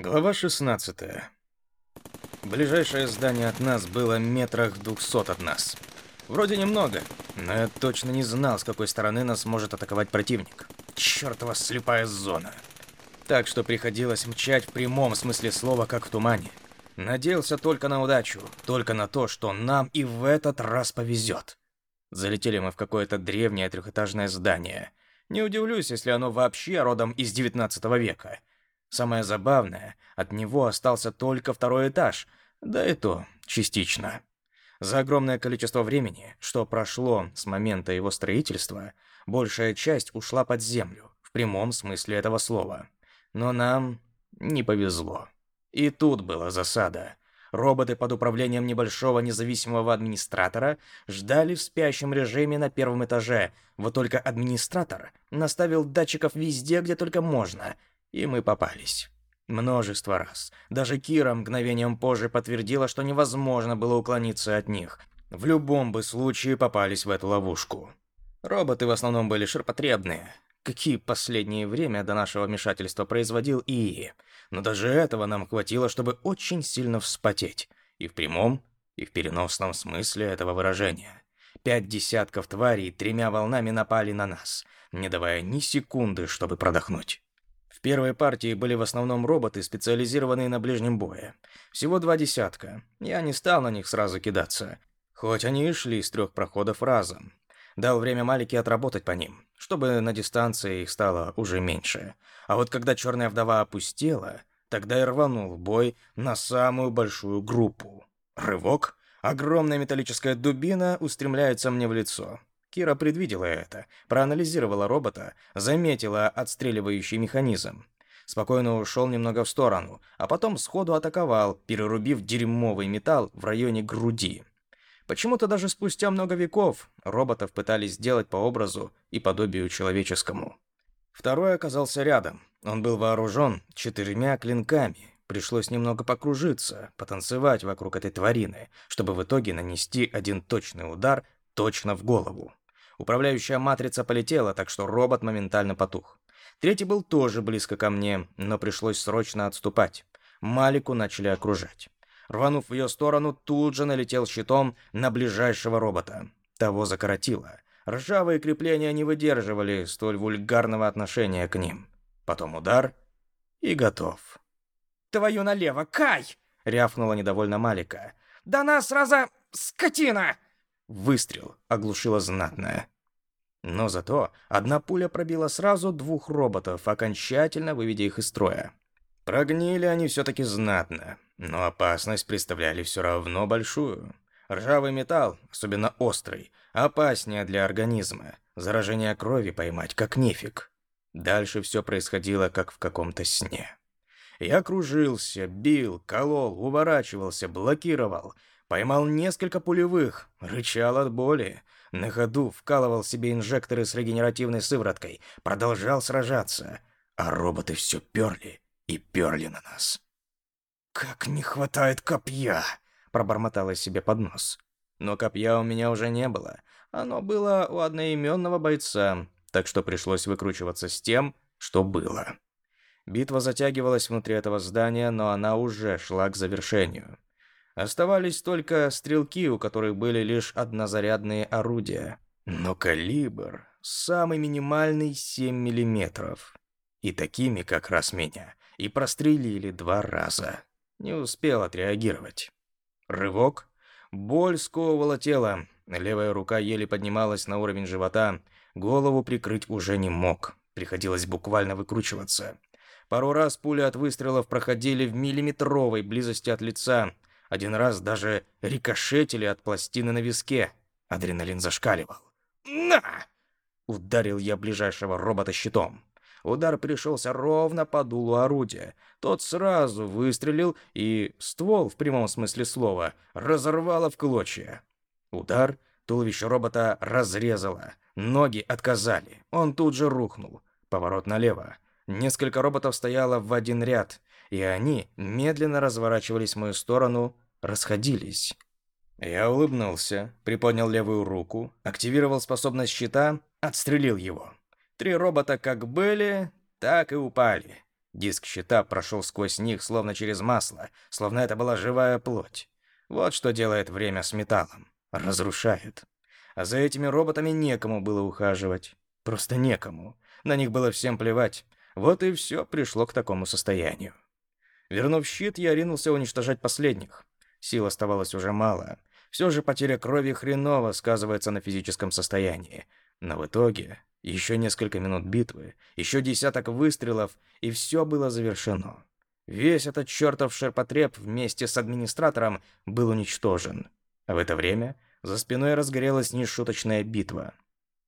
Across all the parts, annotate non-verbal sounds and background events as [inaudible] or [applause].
Глава 16. Ближайшее здание от нас было метрах двухсот от нас. Вроде немного, но я точно не знал, с какой стороны нас может атаковать противник. Чёртова слепая зона. Так что приходилось мчать в прямом смысле слова, как в тумане. Надеялся только на удачу, только на то, что нам и в этот раз повезет. Залетели мы в какое-то древнее трехэтажное здание. Не удивлюсь, если оно вообще родом из 19 века. Самое забавное, от него остался только второй этаж, да и то частично. За огромное количество времени, что прошло с момента его строительства, большая часть ушла под землю, в прямом смысле этого слова. Но нам не повезло. И тут была засада. Роботы под управлением небольшого независимого администратора ждали в спящем режиме на первом этаже. Вот только администратор наставил датчиков везде, где только можно, и мы попались. Множество раз. Даже Кира мгновением позже подтвердила, что невозможно было уклониться от них. В любом бы случае попались в эту ловушку. Роботы в основном были ширпотребные. Какие последнее время до нашего вмешательства производил ИИ. Но даже этого нам хватило, чтобы очень сильно вспотеть. И в прямом, и в переносном смысле этого выражения. Пять десятков тварей тремя волнами напали на нас, не давая ни секунды, чтобы продохнуть. В первой партии были в основном роботы, специализированные на ближнем бое. Всего два десятка. Я не стал на них сразу кидаться. Хоть они и шли с трех проходов разом. Дал время Малике отработать по ним, чтобы на дистанции их стало уже меньше. А вот когда черная вдова опустела, тогда и рванул в бой на самую большую группу. Рывок. Огромная металлическая дубина устремляется мне в лицо. Кира предвидела это, проанализировала робота, заметила отстреливающий механизм. Спокойно ушел немного в сторону, а потом сходу атаковал, перерубив дерьмовый металл в районе груди. Почему-то даже спустя много веков роботов пытались сделать по образу и подобию человеческому. Второй оказался рядом. Он был вооружен четырьмя клинками. Пришлось немного покружиться, потанцевать вокруг этой тварины, чтобы в итоге нанести один точный удар точно в голову. Управляющая матрица полетела, так что робот моментально потух. Третий был тоже близко ко мне, но пришлось срочно отступать. Малику начали окружать. Рванув в ее сторону, тут же налетел щитом на ближайшего робота. Того закоротило. Ржавые крепления не выдерживали столь вульгарного отношения к ним. Потом удар и готов. «Твою налево, Кай!» — рявкнула недовольно Малика. «Да нас раза... скотина!» Выстрел оглушило знатное. Но зато одна пуля пробила сразу двух роботов, окончательно выведя их из строя. Прогнили они все-таки знатно, но опасность представляли все равно большую. Ржавый металл, особенно острый, опаснее для организма. Заражение крови поймать как нефиг. Дальше все происходило как в каком-то сне. Я кружился, бил, колол, уворачивался, блокировал, Поймал несколько пулевых, рычал от боли. На ходу вкалывал себе инжекторы с регенеративной сывороткой, продолжал сражаться. А роботы все перли и перли на нас. «Как не хватает копья!» — пробормотала себе под нос. Но копья у меня уже не было. Оно было у одноименного бойца, так что пришлось выкручиваться с тем, что было. Битва затягивалась внутри этого здания, но она уже шла к завершению. Оставались только стрелки, у которых были лишь однозарядные орудия. Но калибр самый минимальный 7 миллиметров. И такими как раз меня и прострелили два раза. Не успел отреагировать. Рывок. Боль сковывала тело. Левая рука еле поднималась на уровень живота. Голову прикрыть уже не мог. Приходилось буквально выкручиваться. Пару раз пули от выстрелов проходили в миллиметровой близости от лица. Один раз даже рикошетили от пластины на виске. Адреналин зашкаливал. «На!» Ударил я ближайшего робота щитом. Удар пришелся ровно по дулу орудия. Тот сразу выстрелил, и ствол, в прямом смысле слова, разорвало в клочья. Удар, туловище робота разрезало. Ноги отказали. Он тут же рухнул. Поворот налево. Несколько роботов стояло в один ряд и они медленно разворачивались в мою сторону, расходились. Я улыбнулся, приподнял левую руку, активировал способность щита, отстрелил его. Три робота как были, так и упали. Диск щита прошел сквозь них, словно через масло, словно это была живая плоть. Вот что делает время с металлом. Разрушает. А за этими роботами некому было ухаживать. Просто некому. На них было всем плевать. Вот и все пришло к такому состоянию. Вернув щит, я ринулся уничтожать последних. Сил оставалось уже мало. Все же потеря крови хреново сказывается на физическом состоянии. Но в итоге еще несколько минут битвы, еще десяток выстрелов, и все было завершено. Весь этот чертов шерпотреб вместе с администратором был уничтожен. А в это время за спиной разгорелась нешуточная битва.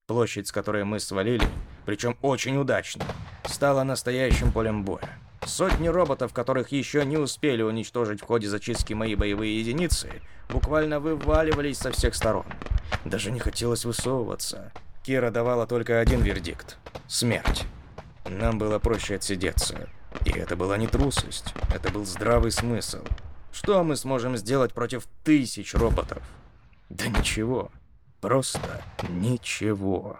Площадь, с которой мы свалили, причем очень удачно, стала настоящим полем боя. Сотни роботов, которых еще не успели уничтожить в ходе зачистки мои боевые единицы, буквально вываливались со всех сторон. Даже не хотелось высовываться. Кира давала только один вердикт — смерть. Нам было проще отсидеться. И это была не трусость, это был здравый смысл. Что мы сможем сделать против тысяч роботов? Да ничего. Просто ничего.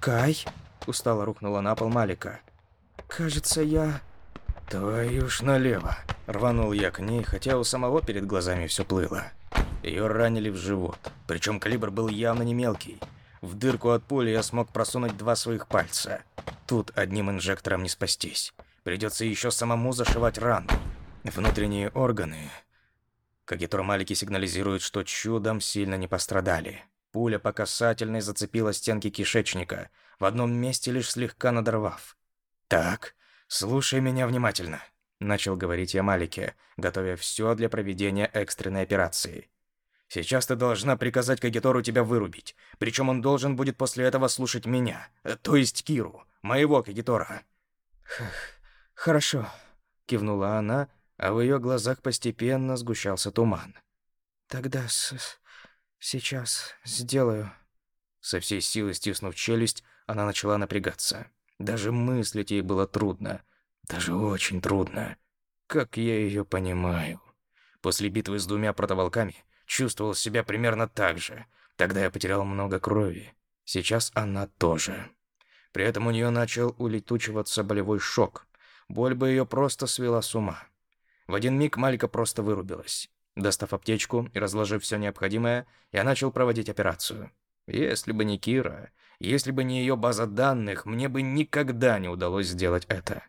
«Кай?» — устало рухнула на пол Малика. «Кажется, я...» «Твою ж налево!» Рванул я к ней, хотя у самого перед глазами все плыло. Ее ранили в живот, причем калибр был явно не мелкий. В дырку от пули я смог просунуть два своих пальца. Тут одним инжектором не спастись. Придется еще самому зашивать рану. Внутренние органы... Кагитор Малики сигнализирует, что чудом сильно не пострадали. Пуля по касательной зацепила стенки кишечника, в одном месте лишь слегка надорвав. «Так, слушай меня внимательно», — начал говорить я Малике, готовя все для проведения экстренной операции. Сейчас ты должна приказать Кагитору тебя вырубить. Причем он должен будет после этого слушать меня, э, то есть Киру, моего Кагитора. Хорошо, кивнула она, а в ее глазах постепенно сгущался туман. Тогда с сейчас сделаю. Со всей силы стиснув челюсть, она начала напрягаться. Даже мыслить ей было трудно, даже очень трудно. Как я ее понимаю. После битвы с двумя протоволками чувствовал себя примерно так же. Тогда я потерял много крови. Сейчас она тоже. При этом у нее начал улетучиваться болевой шок. Боль бы ее просто свела с ума. В один миг Малька просто вырубилась. Достав аптечку и разложив все необходимое, я начал проводить операцию. Если бы не Кира, если бы не ее база данных, мне бы никогда не удалось сделать это.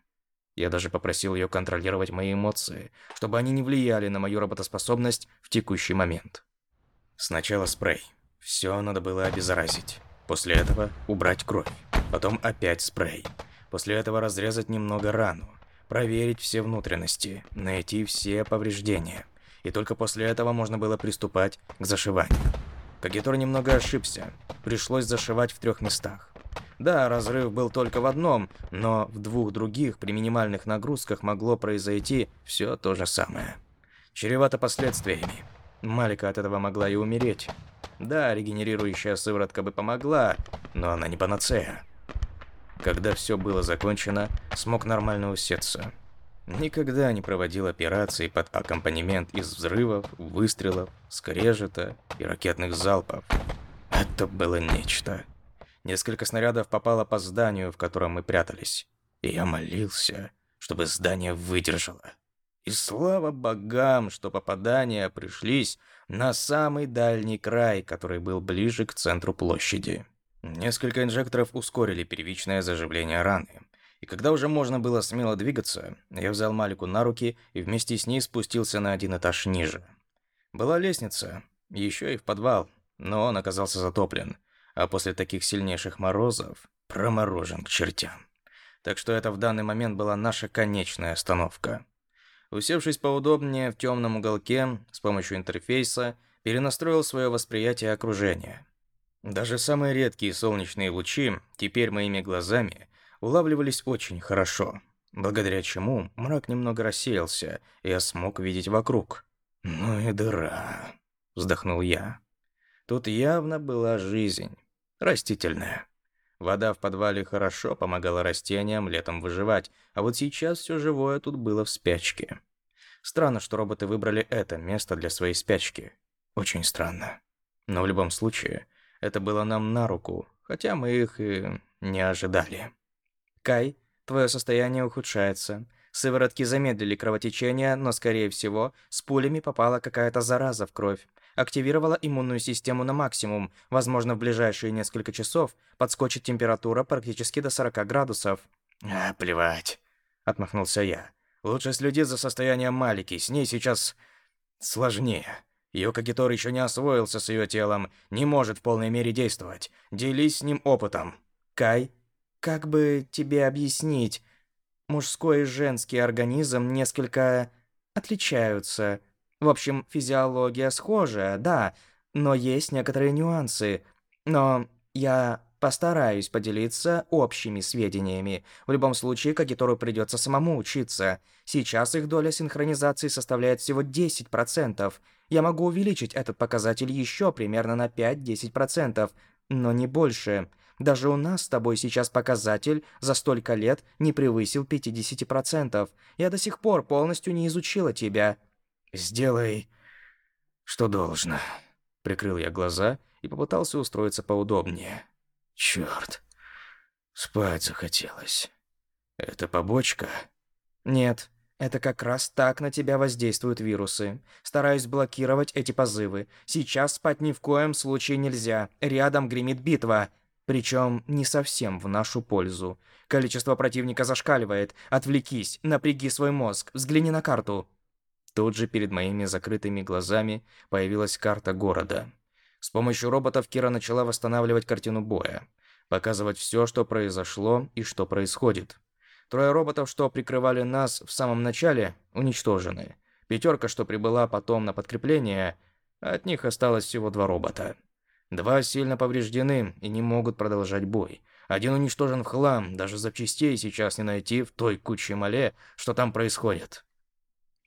Я даже попросил ее контролировать мои эмоции, чтобы они не влияли на мою работоспособность в текущий момент. Сначала спрей. Все надо было обеззаразить. После этого убрать кровь. Потом опять спрей. После этого разрезать немного рану. Проверить все внутренности. Найти все повреждения. И только после этого можно было приступать к зашиванию. Кагитор немного ошибся. Пришлось зашивать в трех местах. Да, разрыв был только в одном, но в двух других при минимальных нагрузках могло произойти все то же самое. Чревато последствиями. Малика от этого могла и умереть. Да, регенерирующая сыворотка бы помогла, но она не панацея. Когда все было закончено, смог нормально усеться. Никогда не проводил операции под аккомпанемент из взрывов, выстрелов, скрежета и ракетных залпов. Это было нечто. Несколько снарядов попало по зданию, в котором мы прятались. И я молился, чтобы здание выдержало. И слава богам, что попадания пришлись на самый дальний край, который был ближе к центру площади. Несколько инжекторов ускорили первичное заживление раны. И когда уже можно было смело двигаться, я взял Малику на руки и вместе с ней спустился на один этаж ниже. Была лестница, еще и в подвал, но он оказался затоплен, а после таких сильнейших морозов проморожен к чертям. Так что это в данный момент была наша конечная остановка. Усевшись поудобнее в темном уголке, с помощью интерфейса перенастроил свое восприятие окружения. Даже самые редкие солнечные лучи теперь моими глазами улавливались очень хорошо, благодаря чему мрак немного рассеялся, и я смог видеть вокруг. «Ну и дыра», — вздохнул я. Тут явно была жизнь. Растительная. Вода в подвале хорошо помогала растениям летом выживать, а вот сейчас все живое тут было в спячке. Странно, что роботы выбрали это место для своей спячки. Очень странно. Но в любом случае, это было нам на руку, хотя мы их и не ожидали. «Кай, твое состояние ухудшается. Сыворотки замедлили кровотечение, но, скорее всего, с пулями попала какая-то зараза в кровь. Активировала иммунную систему на максимум. Возможно, в ближайшие несколько часов подскочит температура практически до 40 градусов. «А, плевать», — отмахнулся я. «Лучше следи за состоянием Малики. С ней сейчас сложнее. Ее кагитор еще не освоился с ее телом, не может в полной мере действовать. Делись с ним опытом». «Кай, как бы тебе объяснить? Мужской и женский организм несколько отличаются. В общем, физиология схожая, да, но есть некоторые нюансы. Но я постараюсь поделиться общими сведениями. В любом случае, Кагитору придется самому учиться. Сейчас их доля синхронизации составляет всего 10%. Я могу увеличить этот показатель еще примерно на 5-10%, но не больше. Даже у нас с тобой сейчас показатель за столько лет не превысил 50%. Я до сих пор полностью не изучила тебя. Сделай, что должно. Прикрыл я глаза и попытался устроиться поудобнее. Черт, спать захотелось. Это побочка? Нет, это как раз так на тебя воздействуют вирусы. Стараюсь блокировать эти позывы. Сейчас спать ни в коем случае нельзя. Рядом гремит битва. Причем не совсем в нашу пользу. Количество противника зашкаливает. Отвлекись, напряги свой мозг, взгляни на карту. Тут же перед моими закрытыми глазами появилась карта города. С помощью роботов Кира начала восстанавливать картину боя, показывать все, что произошло и что происходит. Трое роботов, что прикрывали нас в самом начале, уничтожены. Пятерка, что прибыла потом на подкрепление, от них осталось всего два робота. Два сильно повреждены и не могут продолжать бой. Один уничтожен в хлам, даже запчастей сейчас не найти в той куче мале, что там происходит.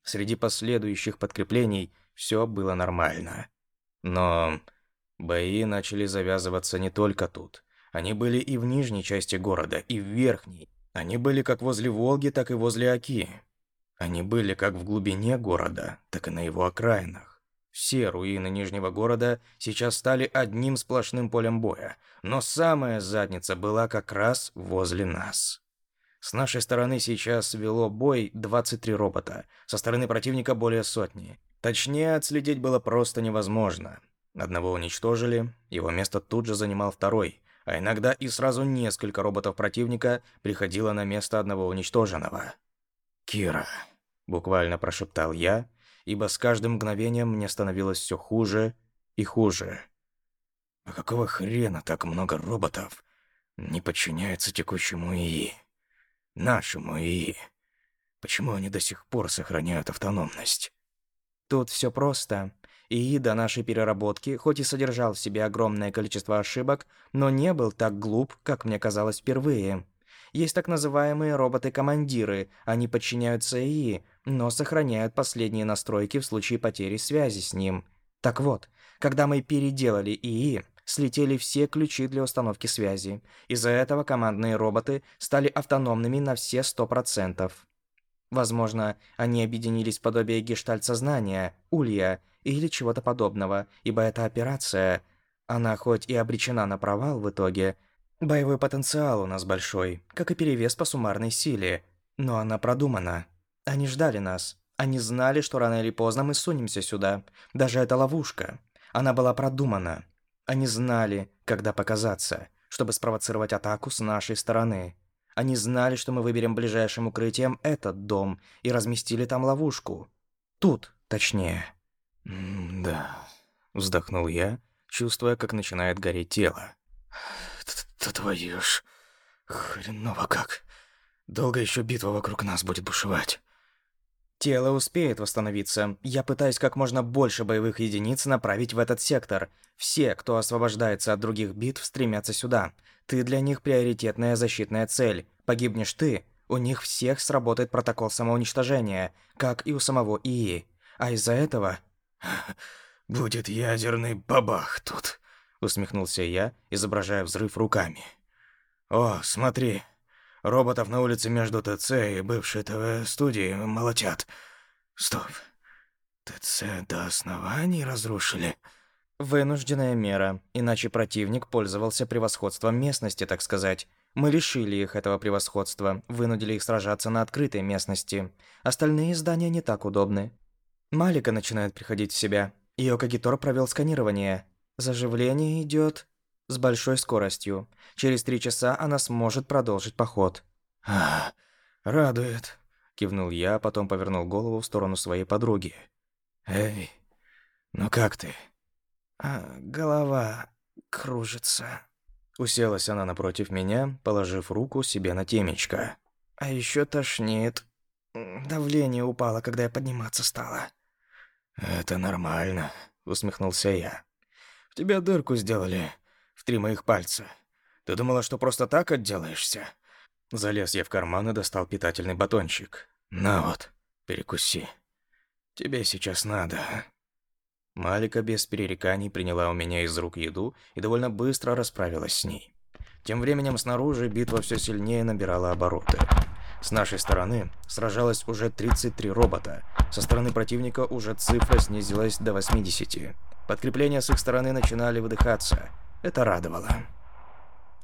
Среди последующих подкреплений все было нормально. Но бои начали завязываться не только тут. Они были и в нижней части города, и в верхней. Они были как возле Волги, так и возле Оки. Они были как в глубине города, так и на его окраинах. Все руины Нижнего города сейчас стали одним сплошным полем боя, но самая задница была как раз возле нас. С нашей стороны сейчас вело бой 23 робота, со стороны противника более сотни. Точнее, отследить было просто невозможно. Одного уничтожили, его место тут же занимал второй, а иногда и сразу несколько роботов противника приходило на место одного уничтоженного. «Кира», — буквально прошептал я, ибо с каждым мгновением мне становилось все хуже и хуже. А какого хрена так много роботов не подчиняются текущему ИИ? Нашему ИИ. Почему они до сих пор сохраняют автономность? Тут все просто. ИИ до нашей переработки, хоть и содержал в себе огромное количество ошибок, но не был так глуп, как мне казалось впервые. Есть так называемые роботы-командиры. Они подчиняются ИИ, но сохраняют последние настройки в случае потери связи с ним. Так вот, когда мы переделали ИИ, слетели все ключи для установки связи. Из-за этого командные роботы стали автономными на все 100%. Возможно, они объединились в подобие гештальт-сознания, улья или чего-то подобного, ибо эта операция, она хоть и обречена на провал в итоге, Боевой потенциал у нас большой, как и перевес по суммарной силе, но она продумана. Они ждали нас. Они знали, что рано или поздно мы сунемся сюда. Даже эта ловушка. Она была продумана. Они знали, когда показаться, чтобы спровоцировать атаку с нашей стороны. Они знали, что мы выберем ближайшим укрытием этот дом и разместили там ловушку. Тут, точнее. «Да», — вздохнул я, чувствуя, как начинает гореть тело. Да твою ж, хреново как. Долго еще битва вокруг нас будет бушевать. Тело успеет восстановиться. Я пытаюсь как можно больше боевых единиц направить в этот сектор. Все, кто освобождается от других битв, стремятся сюда. Ты для них приоритетная защитная цель. Погибнешь ты, у них всех сработает протокол самоуничтожения, как и у самого ИИ. А из-за этого... [sighs] Будет ядерный бабах тут усмехнулся я, изображая взрыв руками. О, смотри. Роботов на улице между ТЦ и бывшей ТВ-студией молотят. Стоп. ТЦ до оснований разрушили. Вынужденная мера, иначе противник пользовался превосходством местности, так сказать. Мы лишили их этого превосходства, вынудили их сражаться на открытой местности. Остальные здания не так удобны. Малика начинает приходить в себя. Ее Кагитор провел сканирование. Заживление идет с большой скоростью. Через три часа она сможет продолжить поход. «А, радует», — кивнул я, а потом повернул голову в сторону своей подруги. «Эй, ну как ты?» а, «Голова кружится». Уселась она напротив меня, положив руку себе на темечко. «А еще тошнит. Давление упало, когда я подниматься стала». «Это нормально», — усмехнулся я. «В тебя дырку сделали в три моих пальца. Ты думала, что просто так отделаешься?» Залез я в карман и достал питательный батончик. «На вот, перекуси. Тебе сейчас надо». Малика без перереканий приняла у меня из рук еду и довольно быстро расправилась с ней. Тем временем снаружи битва все сильнее набирала обороты. С нашей стороны сражалось уже 33 робота. Со стороны противника уже цифра снизилась до 80. Подкрепления с их стороны начинали выдыхаться. Это радовало.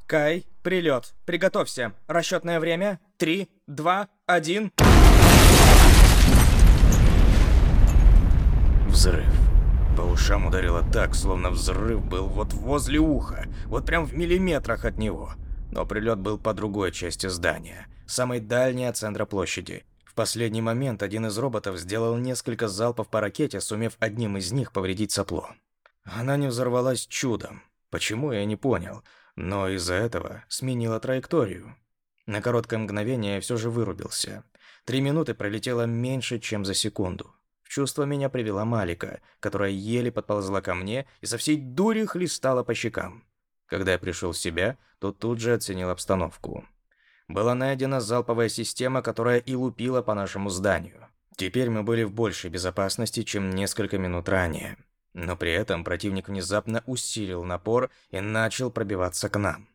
Кай, прилет. Приготовься. Расчетное время. Три, два, один. Взрыв. По ушам ударило так, словно взрыв был вот возле уха, вот прям в миллиметрах от него. Но прилет был по другой части здания, самой дальней от центра площади. В последний момент один из роботов сделал несколько залпов по ракете, сумев одним из них повредить сопло. Она не взорвалась чудом. Почему, я не понял, но из-за этого сменила траекторию. На короткое мгновение я все же вырубился. Три минуты пролетело меньше, чем за секунду чувство меня привела Малика, которая еле подползла ко мне и со всей дури хлестала по щекам. Когда я пришел в себя, то тут же оценил обстановку. Была найдена залповая система, которая и лупила по нашему зданию. Теперь мы были в большей безопасности, чем несколько минут ранее. Но при этом противник внезапно усилил напор и начал пробиваться к нам.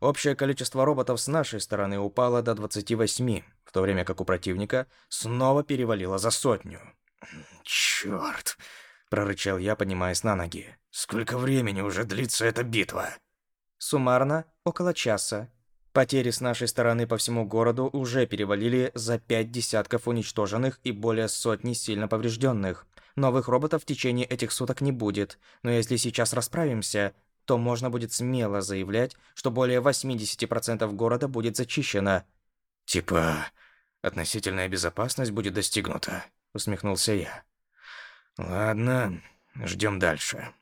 Общее количество роботов с нашей стороны упало до 28, в то время как у противника снова перевалило за сотню. «Черт!» — прорычал я, поднимаясь на ноги. «Сколько времени уже длится эта битва?» «Суммарно около часа. Потери с нашей стороны по всему городу уже перевалили за пять десятков уничтоженных и более сотни сильно поврежденных. Новых роботов в течение этих суток не будет, но если сейчас расправимся, то можно будет смело заявлять, что более 80% города будет зачищено». «Типа, относительная безопасность будет достигнута», усмехнулся я. Ладно, ждем дальше.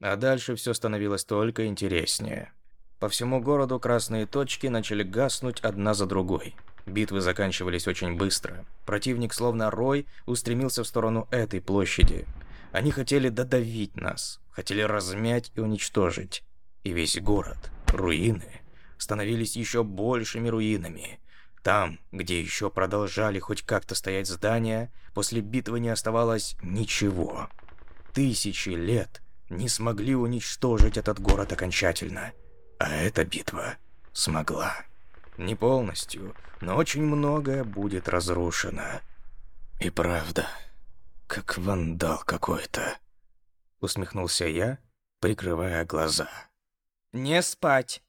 А дальше все становилось только интереснее. По всему городу красные точки начали гаснуть одна за другой. Битвы заканчивались очень быстро. Противник, словно рой, устремился в сторону этой площади. Они хотели додавить нас, хотели размять и уничтожить. И весь город, руины, становились еще большими руинами. Там, где еще продолжали хоть как-то стоять здания, после битвы не оставалось ничего. Тысячи лет не смогли уничтожить этот город окончательно. А эта битва смогла. Не полностью, но очень многое будет разрушено. И правда, как вандал какой-то. Усмехнулся я, прикрывая глаза. «Не спать!»